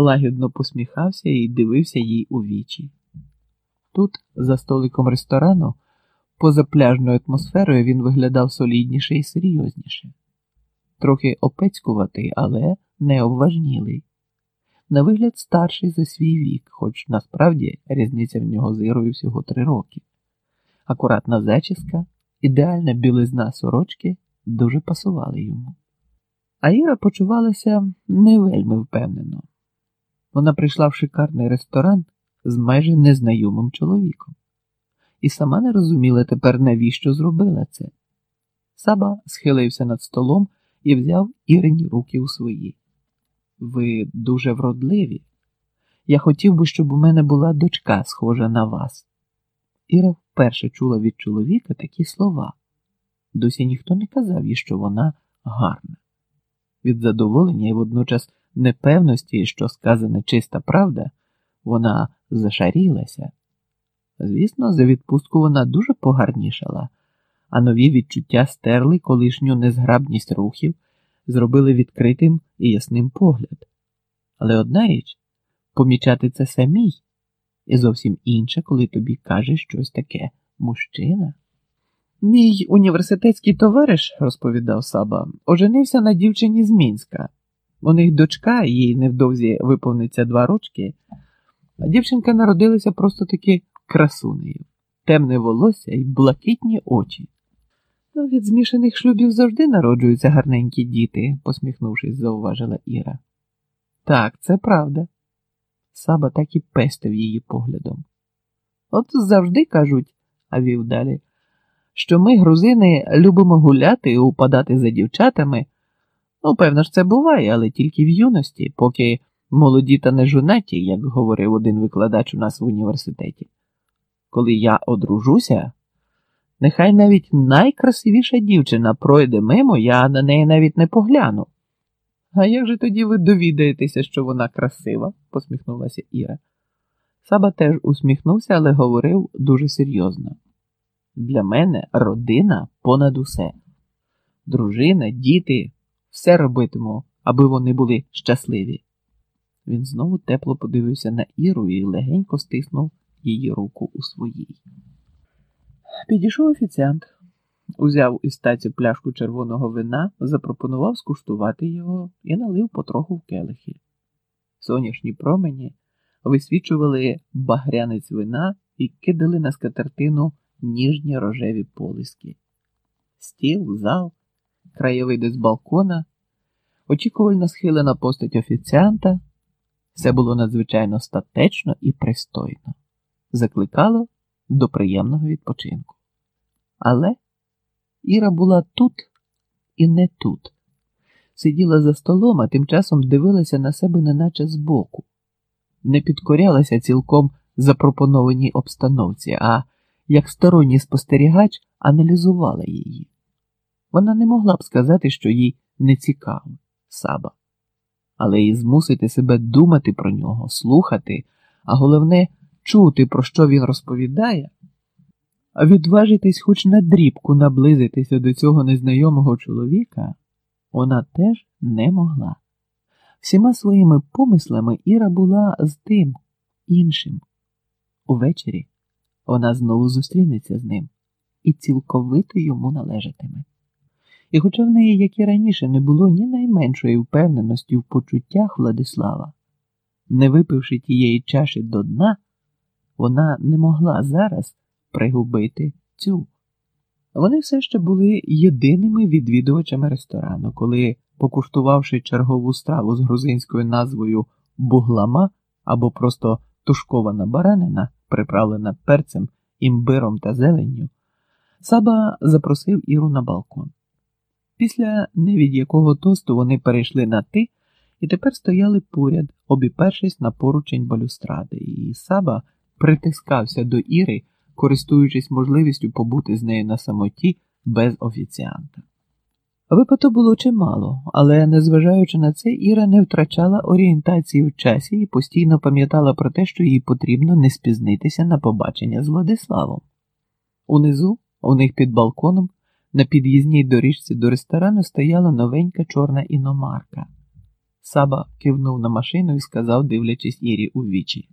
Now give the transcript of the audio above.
лагідно посміхався і дивився їй у вічі. Тут, за столиком ресторану, поза пляжною атмосферою він виглядав солідніше і серйозніше, трохи опецькуватий, але не обважнілий. На вигляд старший за свій вік, хоч насправді різниця в нього з Ірою всього три роки. Акуратна зачіска, ідеальна білизна сорочки дуже пасували йому. А Іра почувалася не вельми впевнено. Вона прийшла в шикарний ресторан з майже незнайомим чоловіком і сама не розуміла тепер, навіщо зробила це. Саба схилився над столом і взяв Ірині руки у свої. Ви дуже вродливі. Я хотів би, щоб у мене була дочка, схожа на вас. Іра вперше чула від чоловіка такі слова. Досі ніхто не казав їй, що вона гарна. Від задоволення і водночас непевності, що сказане чиста правда, вона зашарілася. Звісно, за відпустку вона дуже погарнішала, а нові відчуття стерли колишню незграбність рухів, зробили відкритим і ясним погляд. Але одна річ помічати це самій, і зовсім інше, коли тобі каже щось таке мужчина. Мій університетський товариш, розповідав Саба, оженився на дівчині з Мінська. У них дочка, їй невдовзі виповниться два рочки, дівчинка народилася просто таки красунею, темне волосся і блакитні очі. Ну, від змішаних шлюбів завжди народжуються гарненькі діти, посміхнувшись, зауважила Іра. Так, це правда. Саба так і пестив її поглядом. От завжди кажуть, а вів далі, що ми, грузини, любимо гуляти і упадати за дівчатами. Ну, певно ж, це буває, але тільки в юності, поки молоді та не жунаті, як говорив один викладач у нас в університеті. Коли я одружуся, нехай навіть найкрасивіша дівчина пройде мимо, я на неї навіть не погляну. А як же тоді ви довідаєтеся, що вона красива? посміхнулася Іра. Саба теж усміхнувся, але говорив дуже серйозно. Для мене родина понад усе. Дружина, діти, все робитиму, аби вони були щасливі. Він знову тепло подивився на Іру і легенько стиснув її руку у своїй. Підійшов офіціант, узяв із таці пляшку червоного вина, запропонував скуштувати його і налив потроху в келихи. Сонячні промені висвічували багрянець вина і кидали на скатертину ніжні рожеві полиски. Стіл, зал, краєвиди з балкона, очікувально схилена постать офіціанта. Все було надзвичайно статечно і пристойно, закликало до приємного відпочинку. Але Іра була тут і не тут. Сиділа за столом, а тим часом дивилася на себе неначе збоку, не підкорялася цілком запропонованій обстановці, а як сторонній спостерігач аналізувала її. Вона не могла б сказати, що їй не цікаво саба, але і змусити себе думати про нього, слухати, а головне чути, про що він розповідає, а відважитись хоч на дрібку наблизитися до цього незнайомого чоловіка, вона теж не могла. Всіма своїми помислами Іра була з тим іншим. Увечері вона знову зустрінеться з ним і цілковито йому належатиме. І хоча в неї, як і раніше, не було ні найменшої впевненості в почуттях Владислава, не випивши тієї чаші до дна, вона не могла зараз пригубити цю. Вони все ще були єдиними відвідувачами ресторану, коли, покуштувавши чергову страву з грузинською назвою буглама або просто тушкована баранина, приправлена перцем, імбиром та зеленню, Саба запросив Іру на балкон. Після не від якого тосту вони перейшли на ти і тепер стояли поряд, обіпершись на поручень балюстради, і Саба притискався до Іри, користуючись можливістю побути з нею на самоті без офіціанта. Випадку було чимало, але, незважаючи на це, Іра не втрачала орієнтації в часі і постійно пам'ятала про те, що їй потрібно не спізнитися на побачення з Владиславом. Унизу, у них під балконом, на під'їзній доріжці до ресторану стояла новенька чорна іномарка. Саба кивнув на машину і сказав, дивлячись Ірі у вічі.